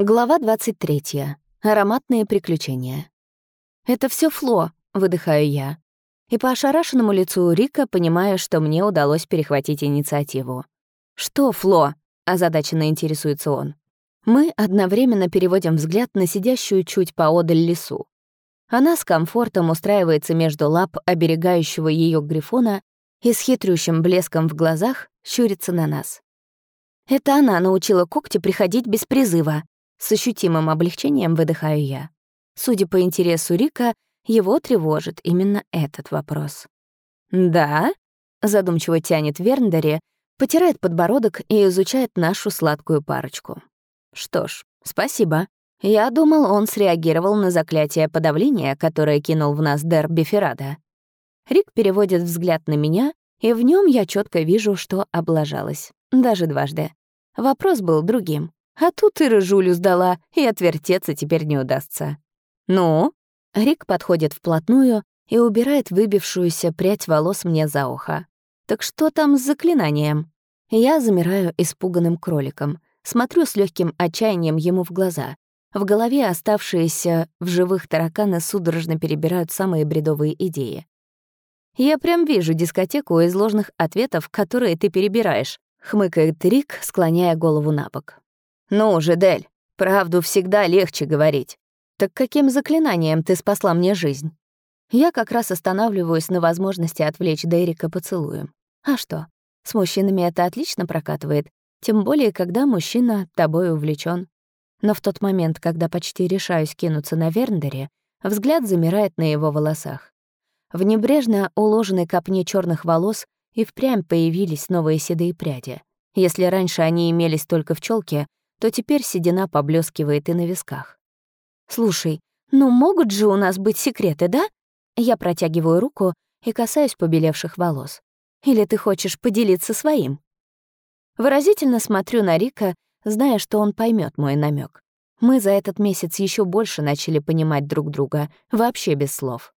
Глава 23. Ароматные приключения. «Это все Фло», — выдыхаю я. И по ошарашенному лицу Рика понимаю, что мне удалось перехватить инициативу. «Что Фло?» — озадаченно интересуется он. Мы одновременно переводим взгляд на сидящую чуть поодаль лесу. Она с комфортом устраивается между лап оберегающего ее грифона и с хитрющим блеском в глазах щурится на нас. Это она научила когти приходить без призыва, с ощутимым облегчением выдыхаю я. Судя по интересу Рика, его тревожит именно этот вопрос. «Да?» — задумчиво тянет Верндери, потирает подбородок и изучает нашу сладкую парочку. «Что ж, спасибо. Я думал, он среагировал на заклятие подавления, которое кинул в нас Дер Биферада». Рик переводит взгляд на меня, и в нем я четко вижу, что облажалась. Даже дважды. Вопрос был другим. А тут и рыжулю сдала, и отвертеться теперь не удастся. «Ну?» Рик подходит вплотную и убирает выбившуюся прядь волос мне за ухо. «Так что там с заклинанием?» Я замираю испуганным кроликом, смотрю с легким отчаянием ему в глаза. В голове оставшиеся в живых тараканы судорожно перебирают самые бредовые идеи. «Я прям вижу дискотеку из ложных ответов, которые ты перебираешь», — хмыкает Рик, склоняя голову на бок. «Ну уже, Дель, правду всегда легче говорить. Так каким заклинанием ты спасла мне жизнь?» Я как раз останавливаюсь на возможности отвлечь Дерека поцелуем. А что? С мужчинами это отлично прокатывает, тем более, когда мужчина тобой увлечен. Но в тот момент, когда почти решаюсь кинуться на Верндере, взгляд замирает на его волосах. В небрежно уложенной копне черных волос и впрямь появились новые седые пряди. Если раньше они имелись только в челке, то теперь седина поблескивает и на висках. «Слушай, ну могут же у нас быть секреты, да?» Я протягиваю руку и касаюсь побелевших волос. «Или ты хочешь поделиться своим?» Выразительно смотрю на Рика, зная, что он поймет мой намек. Мы за этот месяц еще больше начали понимать друг друга, вообще без слов.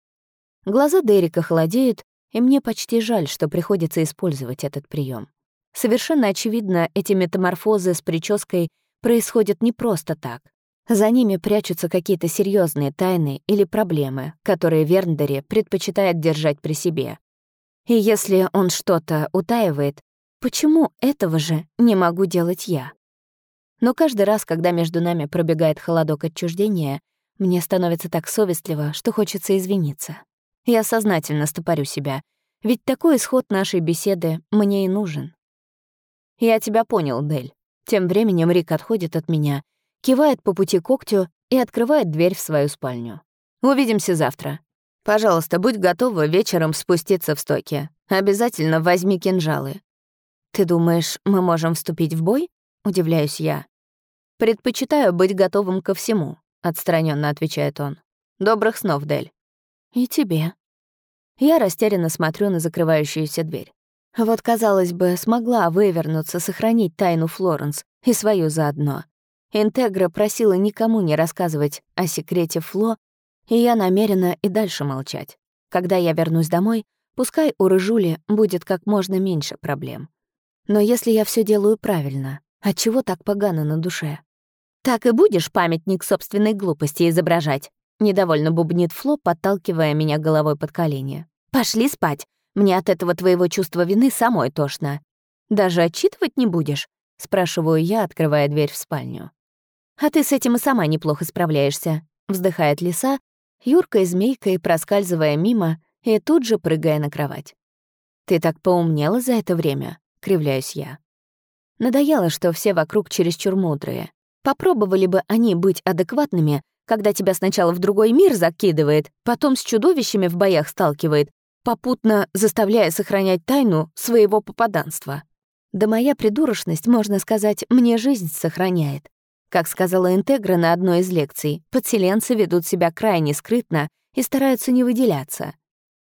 Глаза Дерека холодеют, и мне почти жаль, что приходится использовать этот прием. Совершенно очевидно, эти метаморфозы с прической происходят не просто так. За ними прячутся какие-то серьезные тайны или проблемы, которые Верндери предпочитает держать при себе. И если он что-то утаивает, почему этого же не могу делать я? Но каждый раз, когда между нами пробегает холодок отчуждения, мне становится так совестливо, что хочется извиниться. Я сознательно стопорю себя, ведь такой исход нашей беседы мне и нужен. «Я тебя понял, Дель», тем временем Рик отходит от меня, кивает по пути когтю и открывает дверь в свою спальню. «Увидимся завтра. Пожалуйста, будь готова вечером спуститься в стоки. Обязательно возьми кинжалы». «Ты думаешь, мы можем вступить в бой?» — удивляюсь я. «Предпочитаю быть готовым ко всему», — отстраненно отвечает он. «Добрых снов, Дель». «И тебе». Я растерянно смотрю на закрывающуюся дверь. Вот, казалось бы, смогла вывернуться, сохранить тайну Флоренс и свою заодно. Интегра просила никому не рассказывать о секрете Фло, и я намерена и дальше молчать. Когда я вернусь домой, пускай у Рыжули будет как можно меньше проблем. Но если я все делаю правильно, отчего так погано на душе? Так и будешь памятник собственной глупости изображать, недовольно бубнит Фло, подталкивая меня головой под колени. Пошли спать, мне от этого твоего чувства вины самой тошно. Даже отчитывать не будешь?» — спрашиваю я, открывая дверь в спальню. «А ты с этим и сама неплохо справляешься», — вздыхает лиса, юркой змейкой проскальзывая мимо и тут же прыгая на кровать. «Ты так поумнела за это время?» — кривляюсь я. Надоело, что все вокруг чересчур мудрые. Попробовали бы они быть адекватными, когда тебя сначала в другой мир закидывает, потом с чудовищами в боях сталкивает, попутно заставляя сохранять тайну своего попаданства. Да моя придурочность, можно сказать, мне жизнь сохраняет. Как сказала Интегра на одной из лекций, подселенцы ведут себя крайне скрытно и стараются не выделяться.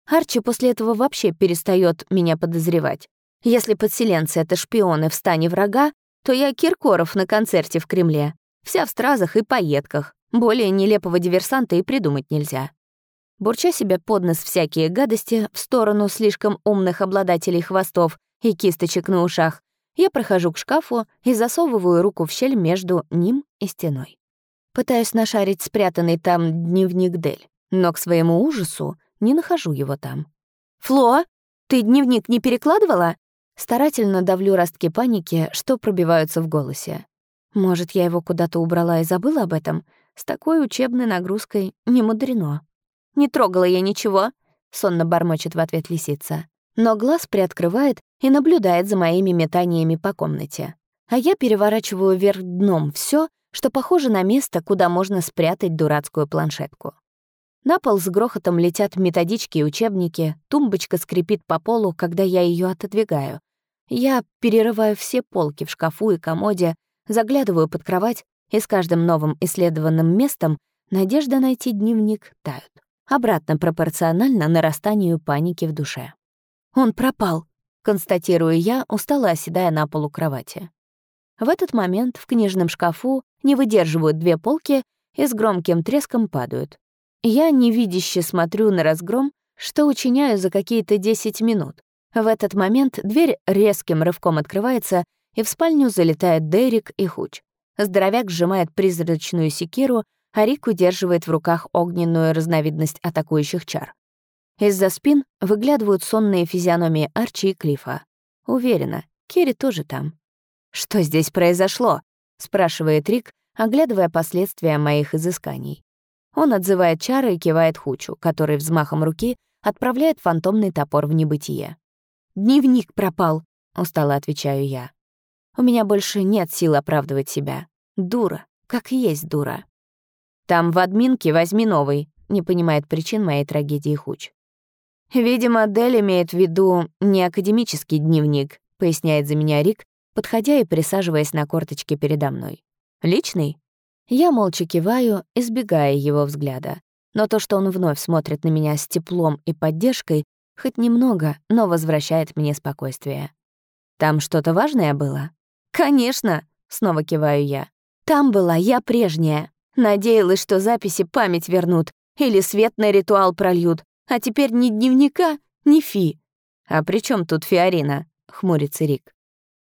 Арчи после этого вообще перестает меня подозревать. Если подселенцы — это шпионы в стане врага, то я Киркоров на концерте в Кремле. Вся в стразах и пайетках. Более нелепого диверсанта и придумать нельзя. Бурча себе под нос всякие гадости в сторону слишком умных обладателей хвостов и кисточек на ушах, Я прохожу к шкафу и засовываю руку в щель между ним и стеной. Пытаюсь нашарить спрятанный там дневник Дель, но к своему ужасу не нахожу его там. «Фло, ты дневник не перекладывала?» Старательно давлю ростки паники, что пробиваются в голосе. Может, я его куда-то убрала и забыла об этом? С такой учебной нагрузкой не мудрено. «Не трогала я ничего», — сонно бормочет в ответ лисица. Но глаз приоткрывает и наблюдает за моими метаниями по комнате. А я переворачиваю вверх дном все, что похоже на место, куда можно спрятать дурацкую планшетку. На пол с грохотом летят методички и учебники, тумбочка скрипит по полу, когда я ее отодвигаю. Я перерываю все полки в шкафу и комоде, заглядываю под кровать, и с каждым новым исследованным местом надежда найти дневник тают, обратно пропорционально нарастанию паники в душе. «Он пропал», — констатирую я, устало оседая на полу кровати. В этот момент в книжном шкафу не выдерживают две полки и с громким треском падают. Я невидяще смотрю на разгром, что учиняю за какие-то 10 минут, в этот момент дверь резким рывком открывается, и в спальню залетает Дерек и Хуч. Здоровяк сжимает призрачную секиру, а Рик удерживает в руках огненную разновидность атакующих чар. Из-за спин выглядывают сонные физиономии Арчи и Клифа. Уверена, Керри тоже там. «Что здесь произошло?» — спрашивает Рик, оглядывая последствия моих изысканий. Он отзывает чары и кивает Хучу, который взмахом руки отправляет фантомный топор в небытие. «Дневник пропал», — устало отвечаю я. «У меня больше нет сил оправдывать себя. Дура, как есть дура». «Там в админке возьми новый», — не понимает причин моей трагедии Хуч. «Видимо, Дель имеет в виду не академический дневник», — поясняет за меня Рик, подходя и присаживаясь на корточке передо мной. «Личный?» Я молча киваю, избегая его взгляда. Но то, что он вновь смотрит на меня с теплом и поддержкой, Хоть немного, но возвращает мне спокойствие. «Там что-то важное было?» «Конечно!» — снова киваю я. «Там была я прежняя. Надеялась, что записи память вернут или свет на ритуал прольют, а теперь ни дневника, ни фи». «А при чем тут Фиорина?» — хмурится Рик.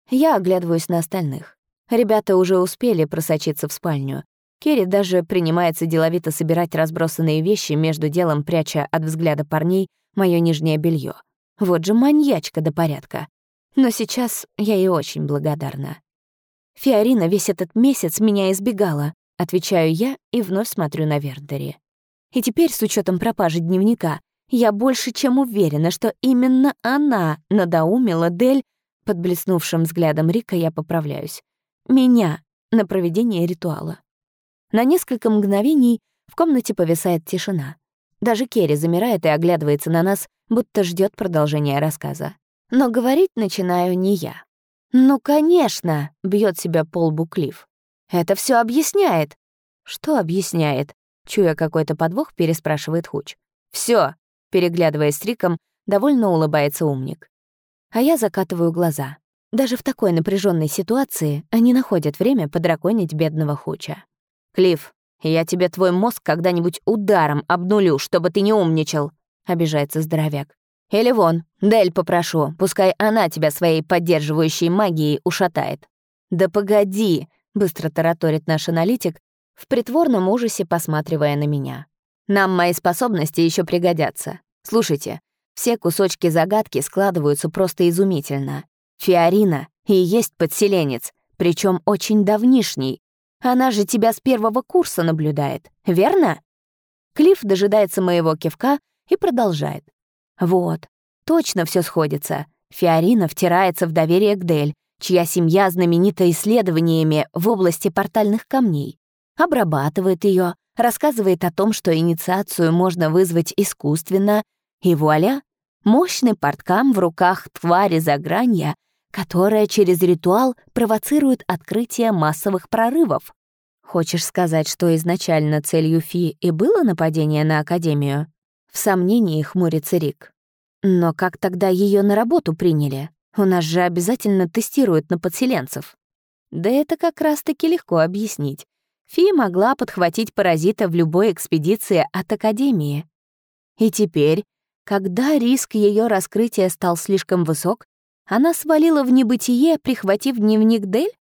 Я оглядываюсь на остальных. Ребята уже успели просочиться в спальню. Керри даже принимается деловито собирать разбросанные вещи, между делом пряча от взгляда парней мое нижнее белье. Вот же маньячка до порядка. Но сейчас я ей очень благодарна. Фиорина весь этот месяц меня избегала, отвечаю я и вновь смотрю на Вердери. И теперь, с учетом пропажи дневника, я больше чем уверена, что именно она надоумила Дель, под блеснувшим взглядом Рика я поправляюсь, меня на проведение ритуала. На несколько мгновений в комнате повисает тишина. Даже Керри замирает и оглядывается на нас, будто ждет продолжения рассказа. Но говорить начинаю не я. «Ну, конечно!» — бьет себя пол Буклив. «Это все объясняет!» «Что объясняет?» — чуя какой-то подвох, переспрашивает Хуч. Все, переглядываясь с Риком, довольно улыбается умник. А я закатываю глаза. Даже в такой напряженной ситуации они находят время подраконить бедного Хуча. «Клифф, «Я тебе твой мозг когда-нибудь ударом обнулю, чтобы ты не умничал», — обижается здоровяк. «Или вон, Дель попрошу, пускай она тебя своей поддерживающей магией ушатает». «Да погоди», — быстро тараторит наш аналитик, в притворном ужасе посматривая на меня. «Нам мои способности еще пригодятся. Слушайте, все кусочки загадки складываются просто изумительно. Фиорина и есть подселенец, причем очень давнишний, она же тебя с первого курса наблюдает, верно?» Клифф дожидается моего кивка и продолжает. «Вот, точно все сходится. Фиорина втирается в доверие к Дель, чья семья знаменита исследованиями в области портальных камней. Обрабатывает ее, рассказывает о том, что инициацию можно вызвать искусственно, и вуаля, мощный порткам в руках твари загранья которая через ритуал провоцирует открытие массовых прорывов. Хочешь сказать, что изначально целью Фи и было нападение на Академию? В сомнении хмурится Рик. Но как тогда ее на работу приняли? У нас же обязательно тестируют на подселенцев. Да это как раз-таки легко объяснить. Фи могла подхватить паразита в любой экспедиции от Академии. И теперь, когда риск ее раскрытия стал слишком высок, Она свалила в небытие, прихватив дневник Дель?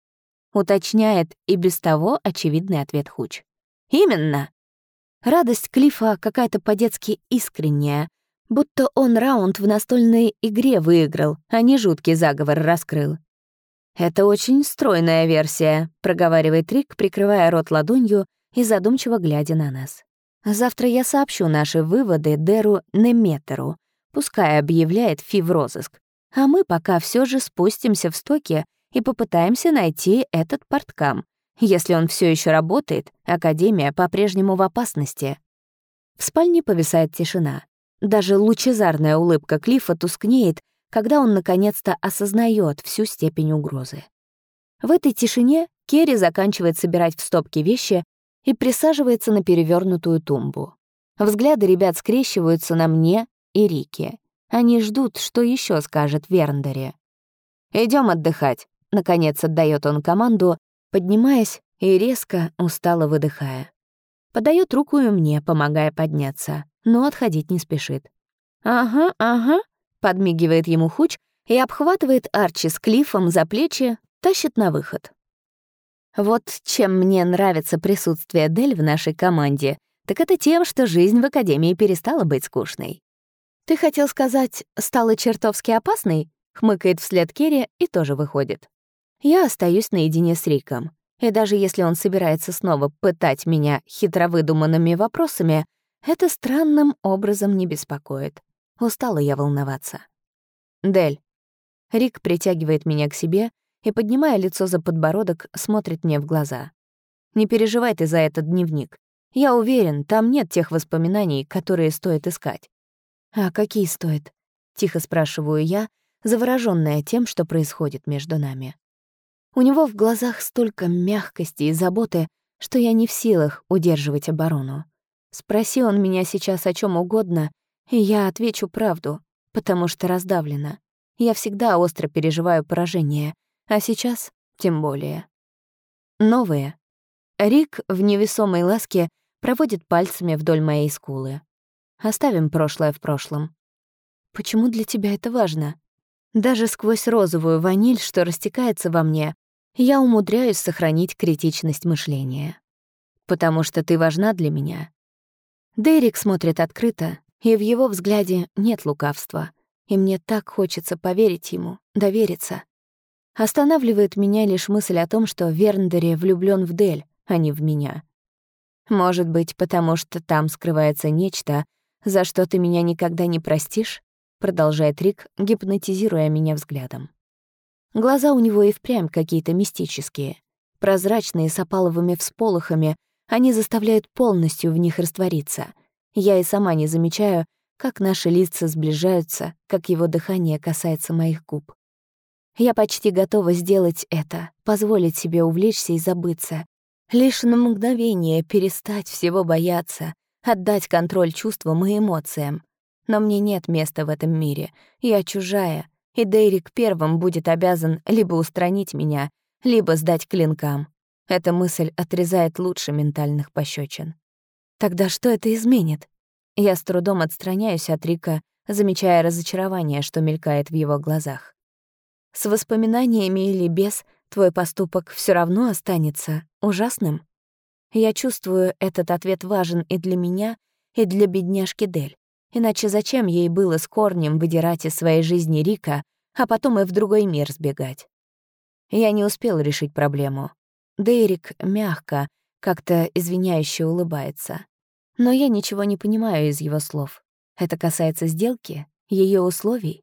Уточняет и без того очевидный ответ Хуч. Именно. Радость Клифа какая-то по-детски искренняя, будто он раунд в настольной игре выиграл, а не жуткий заговор раскрыл. «Это очень стройная версия», — проговаривает Рик, прикрывая рот ладонью и задумчиво глядя на нас. «Завтра я сообщу наши выводы Деру Неметеру, пускай объявляет фи в розыск, а мы пока все же спустимся в стоки и попытаемся найти этот порткам. Если он все еще работает, Академия по-прежнему в опасности». В спальне повисает тишина. Даже лучезарная улыбка Клиффа тускнеет, когда он наконец-то осознает всю степень угрозы. В этой тишине Керри заканчивает собирать в стопки вещи и присаживается на перевернутую тумбу. Взгляды ребят скрещиваются на мне и Рике. Они ждут, что еще скажет Верндере. Идем отдыхать», — наконец отдает он команду, поднимаясь и резко, устало выдыхая. Подает руку и мне, помогая подняться, но отходить не спешит. «Ага, ага», подмигивает ему Хуч и обхватывает Арчи с Клиффом за плечи, тащит на выход. Вот чем мне нравится присутствие Дель в нашей команде, так это тем, что жизнь в Академии перестала быть скучной. «Ты хотел сказать, стала чертовски опасной?» — хмыкает вслед Керри и тоже выходит. Я остаюсь наедине с Риком. И даже если он собирается снова пытать меня хитро выдуманными вопросами, это странным образом не беспокоит. Устала я волноваться. «Дель». Рик притягивает меня к себе и, поднимая лицо за подбородок, смотрит мне в глаза. «Не переживай ты за этот дневник. Я уверен, там нет тех воспоминаний, которые стоит искать». «А какие стоит?» — тихо спрашиваю я, заворожённая тем, что происходит между нами. У него в глазах столько мягкости и заботы, что я не в силах удерживать оборону. Спроси он меня сейчас о чем угодно, и я отвечу правду, потому что раздавлена. Я всегда остро переживаю поражение, а сейчас тем более. Новые. Рик в невесомой ласке проводит пальцами вдоль моей скулы. Оставим прошлое в прошлом. Почему для тебя это важно? Даже сквозь розовую ваниль, что растекается во мне, я умудряюсь сохранить критичность мышления. Потому что ты важна для меня. Дерек смотрит открыто, и в его взгляде нет лукавства. И мне так хочется поверить ему, довериться. Останавливает меня лишь мысль о том, что Верндере влюблён в Дель, а не в меня. Может быть, потому что там скрывается нечто, за что ты меня никогда не простишь? Продолжает Рик, гипнотизируя меня взглядом. Глаза у него и впрямь какие-то мистические. Прозрачные, с опаловыми всполохами, они заставляют полностью в них раствориться — я и сама не замечаю, как наши лица сближаются, как его дыхание касается моих губ. Я почти готова сделать это, позволить себе увлечься и забыться. Лишь на мгновение перестать всего бояться, отдать контроль чувствам и эмоциям. Но мне нет места в этом мире. Я чужая, и Дейрик первым будет обязан либо устранить меня, либо сдать клинкам. Эта мысль отрезает лучше ментальных пощечин. Тогда что это изменит? Я с трудом отстраняюсь от Рика, замечая разочарование, что мелькает в его глазах. С воспоминаниями или без, твой поступок все равно останется ужасным. Я чувствую, этот ответ важен и для меня, и для бедняжки Дель. Иначе зачем ей было с корнем выдирать из своей жизни Рика, а потом и в другой мир сбегать? Я не успел решить проблему. Дейрик мягко, как-то извиняюще улыбается. Но я ничего не понимаю из его слов. Это касается сделки, ее условий.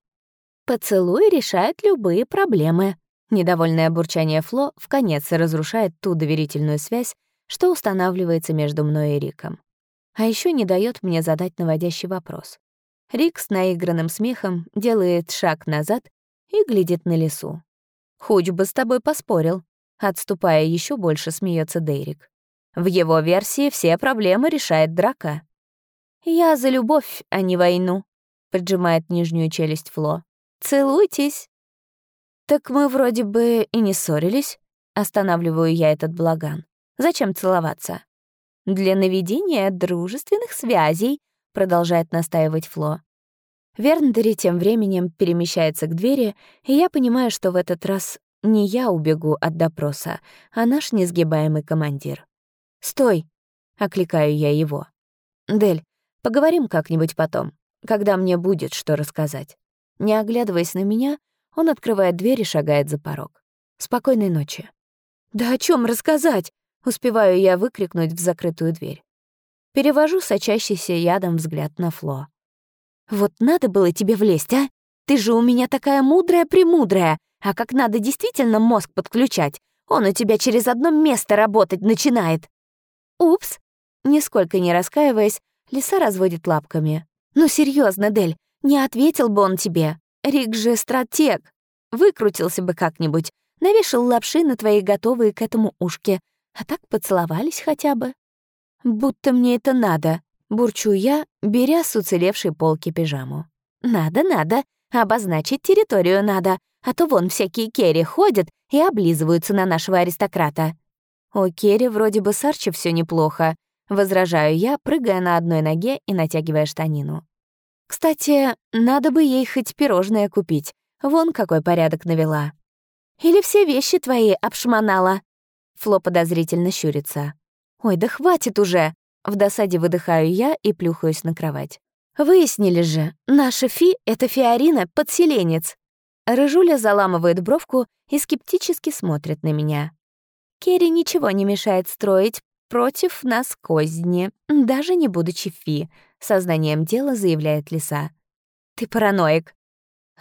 «Поцелуй решает любые проблемы». Недовольное бурчание Фло в конец разрушает ту доверительную связь, что устанавливается между мной и Риком. А еще не дает мне задать наводящий вопрос. Рик с наигранным смехом делает шаг назад и глядит на лесу. «Хуч бы с тобой поспорил», — отступая еще больше, смеется Дейрик. В его версии все проблемы решает драка. «Я за любовь, а не войну», — поджимает нижнюю челюсть Фло. «Целуйтесь». «Так мы вроде бы и не ссорились», — останавливаю я этот благан. «Зачем целоваться?» «Для наведения дружественных связей», — продолжает настаивать Фло. Верндери тем временем перемещается к двери, и я понимаю, что в этот раз не я убегу от допроса, а наш несгибаемый командир. «Стой!» — окликаю я его. «Дель, поговорим как-нибудь потом, когда мне будет что рассказать». Не оглядываясь на меня, он открывает дверь и шагает за порог. «Спокойной ночи». «Да о чем рассказать?» — успеваю я выкрикнуть в закрытую дверь. Перевожу сочащийся ядом взгляд на Фло. «Вот надо было тебе влезть, а? Ты же у меня такая мудрая-премудрая, а как надо действительно мозг подключать, он у тебя через одно место работать начинает». «Упс!» Нисколько не раскаиваясь, лиса разводит лапками. «Ну серьезно, Дель, не ответил бы он тебе. Рик же стратег. Выкрутился бы как-нибудь, навешал лапши на твои готовые к этому ушки, а так поцеловались хотя бы. Будто мне это надо, бурчу я, беря с уцелевшей полки пижаму. Надо, надо, обозначить территорию надо, а то вон всякие керри ходят и облизываются на нашего аристократа. У керри вроде бы с Арчи всё неплохо, возражаю я, прыгая на одной ноге и натягивая штанину. Кстати, надо бы ей хоть пирожное купить, вон какой порядок навела. Или все вещи твои обшмонала?» Фло подозрительно щурится. «Ой, да хватит уже!» В досаде выдыхаю я и плюхаюсь на кровать. «Выяснили же, наша Фи — это Фиорина, подселенец». Рыжуля заламывает бровку и скептически смотрит на меня. Керри ничего не мешает строить против нас козни, даже не будучи Фи, сознанием дела заявляет Лиса. «Ты параноик».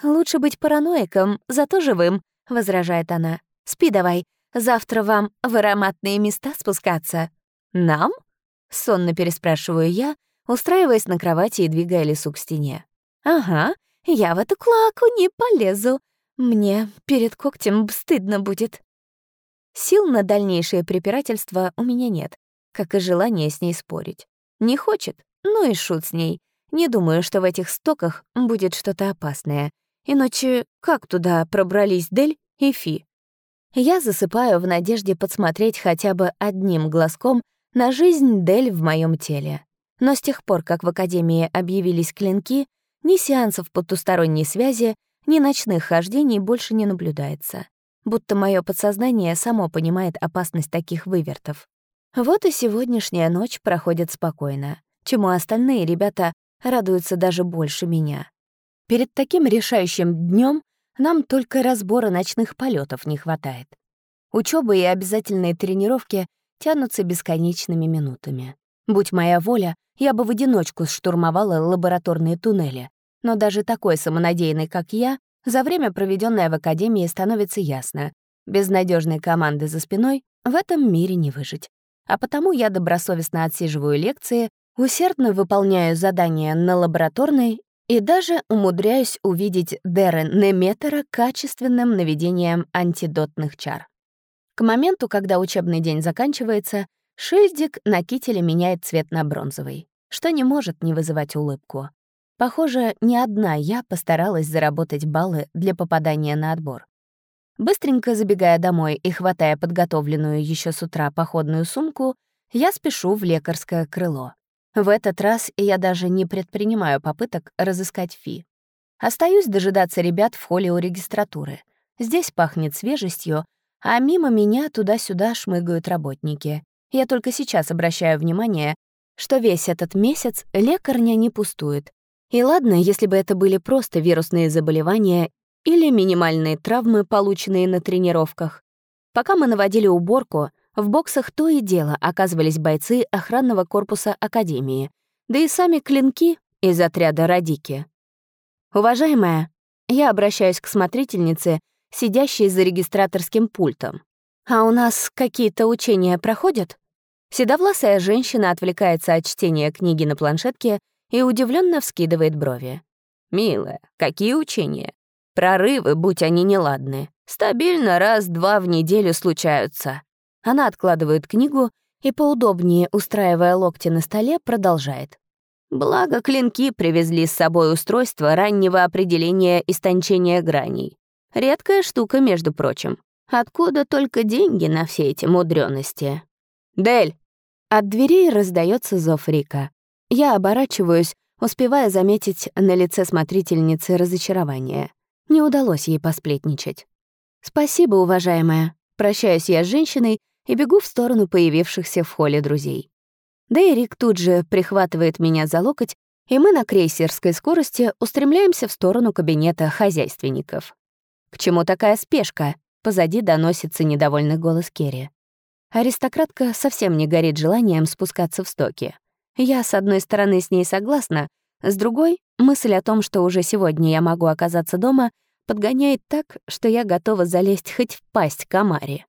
«Лучше быть параноиком, зато живым», — возражает она. «Спи давай, завтра вам в ароматные места спускаться». «Нам?» — сонно переспрашиваю я, устраиваясь на кровати и двигая лесу к стене. «Ага, я в эту клаку не полезу. Мне перед когтем стыдно будет». Сил на дальнейшее препирательство у меня нет, как и желания с ней спорить. Не хочет, ну и шут с ней. Не думаю, что в этих стоках будет что-то опасное. Иначе как туда пробрались Дель и Фи? Я засыпаю в надежде подсмотреть хотя бы одним глазком на жизнь Дель в моем теле. Но с тех пор, как в Академии объявились клинки, ни сеансов потусторонней связи, ни ночных хождений больше не наблюдается. Будто мое подсознание само понимает опасность таких вывертов. Вот и сегодняшняя ночь проходит спокойно, чему остальные ребята радуются даже больше меня. Перед таким решающим днем нам только разбора ночных полетов не хватает. Учеба и обязательные тренировки тянутся бесконечными минутами. Будь моя воля, я бы в одиночку штурмовала лабораторные туннели. Но даже такой самонадеянный, как я, за время, проведенное в академии, становится ясно. Без надежной команды за спиной в этом мире не выжить. А потому я добросовестно отсиживаю лекции, усердно выполняю задания на лабораторной и даже умудряюсь увидеть Дерен Неметера качественным наведением антидотных чар. К моменту, когда учебный день заканчивается, шильдик на кителе меняет цвет на бронзовый, что не может не вызывать улыбку. Похоже, не одна я постаралась заработать баллы для попадания на отбор. Быстренько забегая домой и хватая подготовленную еще с утра походную сумку, я спешу в лекарское крыло. В этот раз я даже не предпринимаю попыток разыскать Фи. Остаюсь дожидаться ребят в холле у регистратуры. Здесь пахнет свежестью, а мимо меня туда-сюда шмыгают работники. Я только сейчас обращаю внимание, что весь этот месяц лекарня не пустует. И ладно, если бы это были просто вирусные заболевания или минимальные травмы, полученные на тренировках. Пока мы наводили уборку, в боксах то и дело оказывались бойцы охранного корпуса Академии, да и сами клинки из отряда «Радики». «Уважаемая», я обращаюсь к смотрительнице, сидящей за регистраторским пультом. «А у нас какие-то учения проходят?» Седовласая женщина отвлекается от чтения книги на планшетке и удивленно вскидывает брови. «Милая, какие учения? Прорывы, будь они неладны, стабильно раз-два в неделю случаются. Она откладывает книгу и, поудобнее устраивая локти на столе, продолжает. Благо, клинки привезли с собой устройство раннего определения истончения граней. Редкая штука, между прочим. Откуда только деньги на все эти мудрёности? «Дель!» От дверей раздается зов Рика. Я оборачиваюсь, успевая заметить на лице смотрительницы разочарование. Не удалось ей посплетничать. «Спасибо, уважаемая». Прощаюсь я с женщиной и бегу в сторону появившихся в холле друзей. Да и Рик тут же прихватывает меня за локоть, и мы на крейсерской скорости устремляемся в сторону кабинета хозяйственников. «К чему такая спешка?» — позади доносится недовольный голос Керри. Аристократка совсем не горит желанием спускаться в стоки. Я, с одной стороны, с ней согласна, с другой — мысль о том, что уже сегодня я могу оказаться дома, подгоняет так, что я готова залезть хоть в пасть комаре.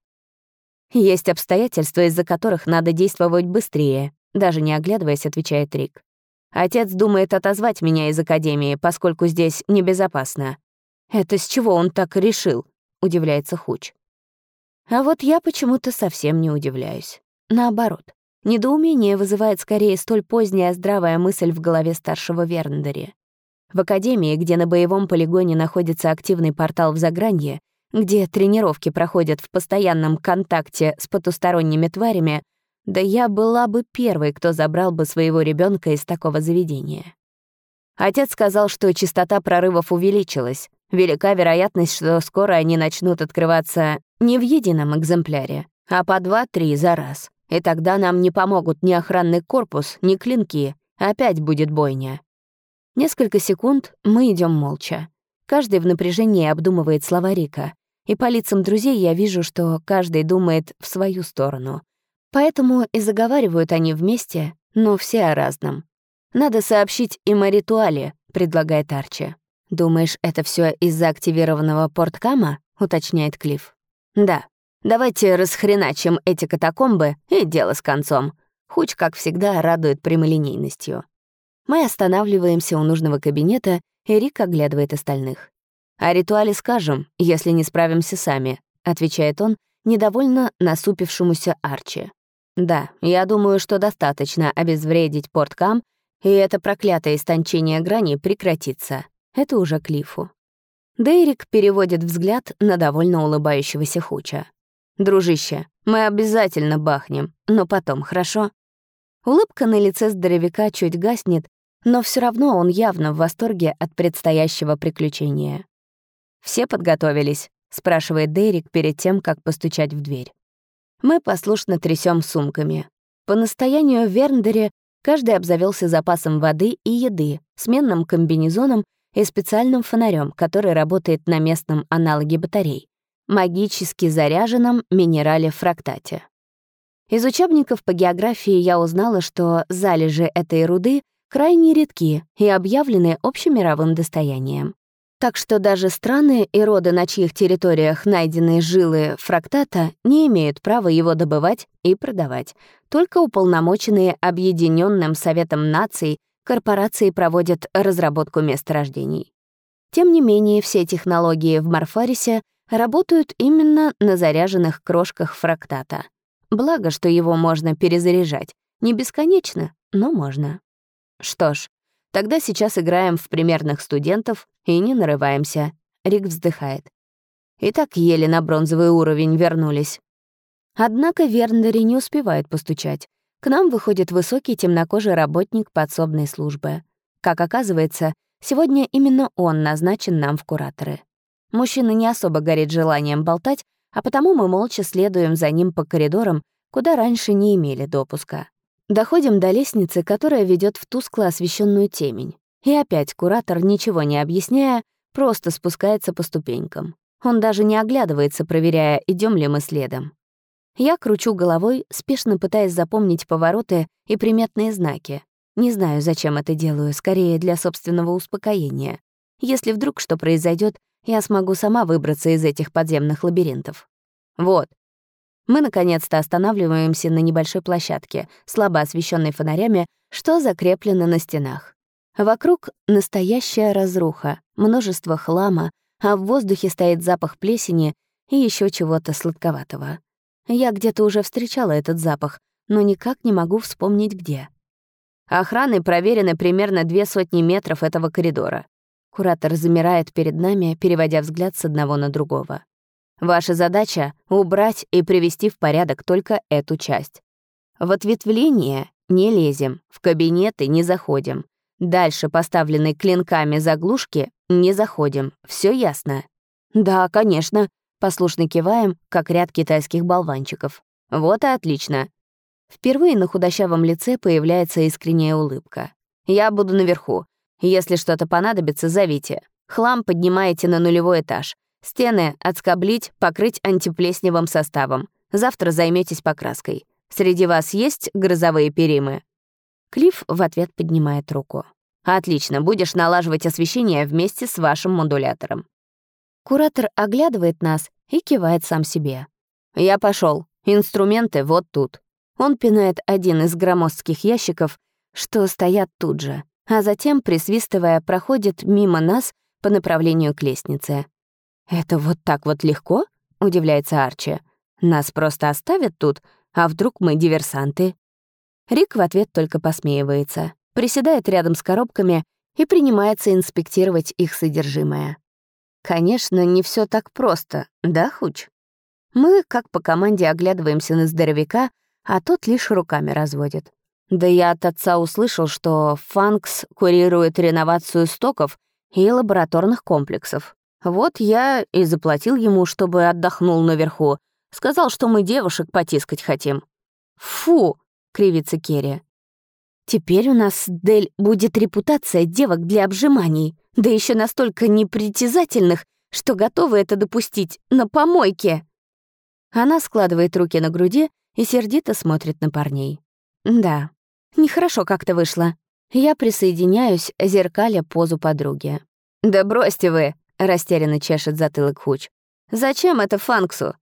Есть обстоятельства, из-за которых надо действовать быстрее, даже не оглядываясь, отвечает Рик. Отец думает отозвать меня из академии, поскольку здесь небезопасно. Это с чего он так решил? Удивляется Хуч. А вот я почему-то совсем не удивляюсь. Наоборот, недоумение вызывает скорее столь поздняя здравая мысль в голове старшего Верндери. В академии, где на боевом полигоне находится активный портал в Загранье, где тренировки проходят в постоянном контакте с потусторонними тварями, да я была бы первой, кто забрал бы своего ребенка из такого заведения. Отец сказал, что частота прорывов увеличилась. Велика вероятность, что скоро они начнут открываться не в едином экземпляре, а по два-три за раз. И тогда нам не помогут ни охранный корпус, ни клинки. Опять будет бойня. Несколько секунд мы идем молча. Каждый в напряжении обдумывает слова Рика. И по лицам друзей я вижу, что каждый думает в свою сторону. Поэтому и заговаривают они вместе, но все о разном. «Надо сообщить им о ритуале», — предлагает Арчи. «Думаешь, это все из-за активированного порткама?» — уточняет Клифф. Да, давайте расхреначим эти катакомбы, и дело с концом. Хуч, как всегда, радует прямолинейностью. Мы останавливаемся у нужного кабинета, и Рик оглядывает остальных. «О ритуале скажем, если не справимся сами», — отвечает он, недовольно насупившемуся Арчи. «Да, я думаю, что достаточно обезвредить порткам, и это проклятое истончение грани прекратится. Это уже Клифу. Дейрик переводит взгляд на довольно улыбающегося Хуча. «Дружище, мы обязательно бахнем, но потом, хорошо?» Улыбка на лице здоровяка чуть гаснет, но все равно он явно в восторге от предстоящего приключения. «Все подготовились?» — спрашивает Дейрик перед тем, как постучать в дверь. Мы послушно трясем сумками. По настоянию Верндере каждый обзавелся запасом воды и еды, сменным комбинезоном и специальным фонарем, который работает на местном аналоге батарей — магически заряженном минерале-фрактате. Из учебников по географии я узнала, что залежи этой руды крайне редки и объявлены общемировым достоянием. Так что даже страны и роды, на чьих территориях найдены жилы фрактата, не имеют права его добывать и продавать. Только уполномоченные Объединенным Советом Наций корпорации проводят разработку месторождений. Тем не менее, все технологии в Марфарисе работают именно на заряженных крошках фрактата. Благо, что его можно перезаряжать. Не бесконечно, но можно. Что ж, тогда сейчас играем в примерных студентов и не нарываемся. Рик вздыхает. И так еле на бронзовый уровень вернулись. Однако Вернери не успевает постучать. К нам выходит высокий темнокожий работник подсобной службы. Как оказывается, сегодня именно он назначен нам в кураторы. Мужчина не особо горит желанием болтать, а потому мы молча следуем за ним по коридорам, куда раньше не имели допуска. Доходим до лестницы, которая ведет в тускло освещенную темень. И опять куратор, ничего не объясняя, просто спускается по ступенькам. Он даже не оглядывается, проверяя, идем ли мы следом. Я кручу головой, спешно пытаясь запомнить повороты и приметные знаки. Не знаю, зачем это делаю, скорее для собственного успокоения. Если вдруг что произойдет, я смогу сама выбраться из этих подземных лабиринтов. Вот. Мы наконец-то останавливаемся на небольшой площадке, слабо освещенной фонарями, что закреплено на стенах. Вокруг настоящая разруха, множество хлама, а в воздухе стоит запах плесени и еще чего-то сладковатого. Я где-то уже встречала этот запах, но никак не могу вспомнить где. Охраной проверены примерно две сотни метров этого коридора. Куратор замирает перед нами, переводя взгляд с одного на другого. Ваша задача — убрать и привести в порядок только эту часть. В ответвление не лезем, в кабинеты не заходим. Дальше поставленной клинками заглушки не заходим. Все ясно?» «Да, конечно», — послушно киваем, как ряд китайских болванчиков. «Вот и отлично». Впервые на худощавом лице появляется искренняя улыбка. «Я буду наверху. Если что-то понадобится, зовите. Хлам поднимаете на нулевой этаж. Стены отскоблить, покрыть антиплесневым составом. Завтра займетесь покраской. Среди вас есть грозовые перимы?» Клифф в ответ поднимает руку. «Отлично, будешь налаживать освещение вместе с вашим модулятором». Куратор оглядывает нас и кивает сам себе. «Я пошел. Инструменты вот тут». Он пинает один из громоздких ящиков, что стоят тут же, а затем, присвистывая, проходит мимо нас по направлению к лестнице. «Это вот так вот легко?» — удивляется Арчи. «Нас просто оставят тут, а вдруг мы диверсанты?» Рик в ответ только посмеивается, приседает рядом с коробками и принимается инспектировать их содержимое. Конечно, не все так просто, да, Хуч? Мы, как по команде, оглядываемся на здоровяка, а тот лишь руками разводит. Да я от отца услышал, что Фанкс курирует реновацию стоков и лабораторных комплексов. Вот я и заплатил ему, чтобы отдохнул наверху. Сказал, что мы девушек потискать хотим. «Фу!» — кривится Керри. «Теперь у нас, Дель, будет репутация девок для обжиманий, да еще настолько непритязательных, что готовы это допустить на помойке». Она складывает руки на груди и сердито смотрит на парней. «Да, нехорошо как-то вышло. Я присоединяюсь, зеркаля позу подруги. «Да бросьте вы!» — растерянно чешет затылок Хуч. «Зачем это Фанксу?»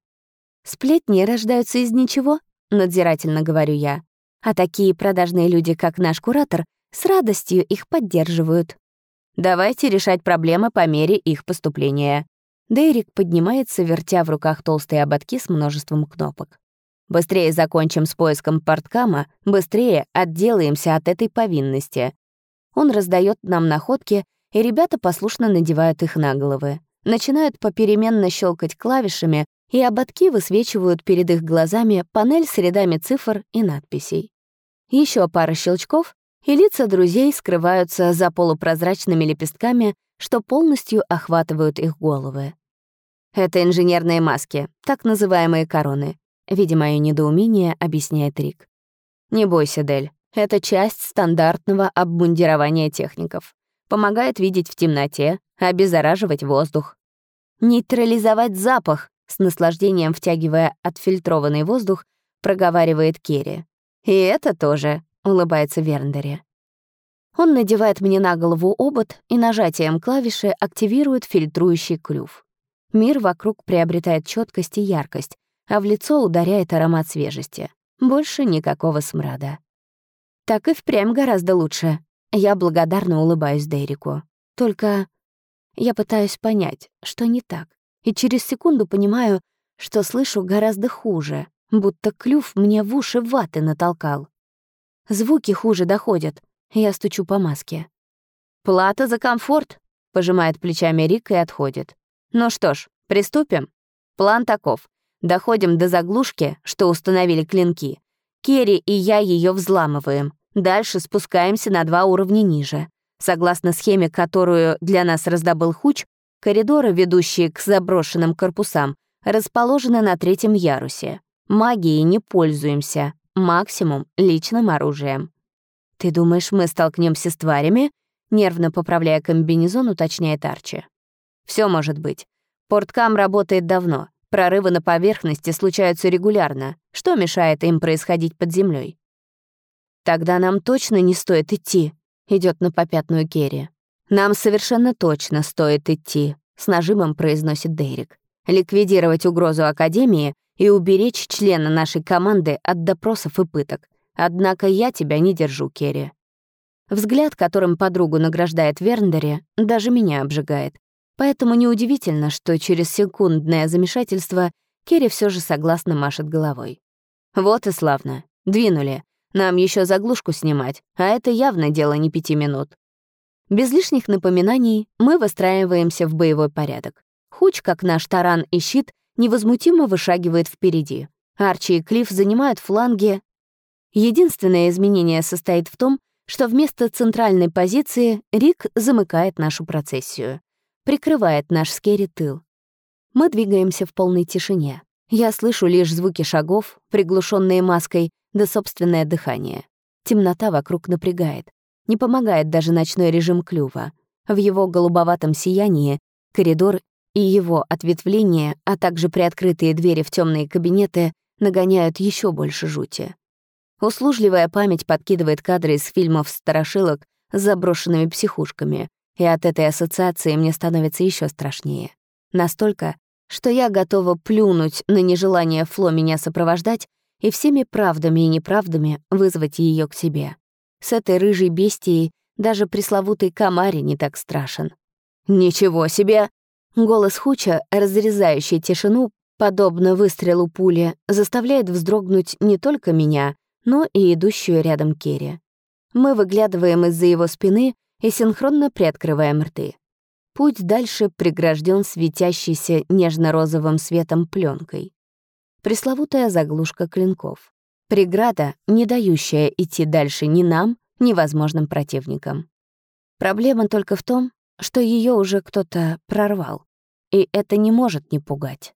«Сплетни рождаются из ничего», — надзирательно говорю я. «А такие продажные люди, как наш куратор, с радостью их поддерживают». «Давайте решать проблемы по мере их поступления». Дейрик поднимается, вертя в руках толстые ободки с множеством кнопок. Быстрее закончим с поиском порткама, быстрее отделаемся от этой повинности. Он раздает нам находки, и ребята послушно надевают их на головы. Начинают попеременно щелкать клавишами, и ободки высвечивают перед их глазами панель с рядами цифр и надписей. Еще пара щелчков, и лица друзей скрываются за полупрозрачными лепестками, что полностью охватывают их головы. Это инженерные маски, так называемые короны. Видя мое недоумение, объясняет Рик. «Не бойся, Дель. Это часть стандартного обмундирования техников. Помогает видеть в темноте, обеззараживать воздух. Нейтрализовать запах, с наслаждением втягивая отфильтрованный воздух, проговаривает Керри. «И это тоже», — улыбается Верндере. Он надевает мне на голову обод и нажатием клавиши активирует фильтрующий клюв. Мир вокруг приобретает четкость и яркость, а в лицо ударяет аромат свежести. Больше никакого смрада. Так и впрямь гораздо лучше. Я благодарно улыбаюсь Дейрику. Только я пытаюсь понять, что не так, и через секунду понимаю, что слышу гораздо хуже, будто клюв мне в уши ваты натолкал. Звуки хуже доходят, я стучу по маске. «Плата за комфорт», — пожимает плечами Рик и отходит. «Ну что ж, приступим. План таков. Доходим до заглушки, что установили клинки. Керри и я ее взламываем. Дальше спускаемся на два уровня ниже. Согласно схеме, которую для нас раздобыл Хуч, коридоры, ведущие к заброшенным корпусам, расположены на третьем ярусе. Магией не пользуемся, максимум — личным оружием. «Ты думаешь, мы столкнемся с тварями?» Нервно поправляя комбинезон, уточняет Арчи. Все может быть. Порткам работает давно. Прорывы на поверхности случаются регулярно. Что мешает им происходить под землей? Тогда нам точно не стоит идти, идет на попятную Керри. Нам совершенно точно стоит идти, с нажимом произносит Дейрик. Ликвидировать угрозу Академии и уберечь члена нашей команды от допросов и пыток. Однако я тебя не держу, Керри. Взгляд, которым подругу награждает Верндере, даже меня обжигает. Поэтому неудивительно, что через секундное замешательство Керри все же согласно машет головой. Вот и славно. Двинули. Нам еще заглушку снимать, а это явно дело не пяти минут. Без лишних напоминаний мы выстраиваемся в боевой порядок. Хуч, как наш таран и щит, невозмутимо вышагивает впереди. Арчи и Клифф занимают фланги. Единственное изменение состоит в том, что вместо центральной позиции Рик замыкает нашу процессию, прикрывает наш скерри тыл. Мы двигаемся в полной тишине. Я слышу лишь звуки шагов, приглушенные маской, да собственное дыхание. Темнота вокруг напрягает. Не помогает даже ночной режим клюва. В его голубоватом сиянии коридор и его ответвления, а также приоткрытые двери в темные кабинеты нагоняют еще больше жути. Услужливая память подкидывает кадры из фильмов страшилок с заброшенными психушками, и от этой ассоциации мне становится еще страшнее. Настолько, что я готова плюнуть на нежелание Фло меня сопровождать и всеми правдами и неправдами вызвать ее к себе. С этой рыжей бестией даже пресловутый Камари не так страшен. «Ничего себе!» Голос Хуча, разрезающий тишину, подобно выстрелу пули, заставляет вздрогнуть не только меня, но и идущую рядом Керри. Мы выглядываем из-за его спины и синхронно приоткрываем рты. Путь дальше прегражден светящейся нежно-розовым светом пленкой. Пресловутая заглушка клинков. Преграда, не дающая идти дальше ни нам, ни возможным противникам. Проблема только в том, что ее уже кто-то прорвал, и это не может не пугать.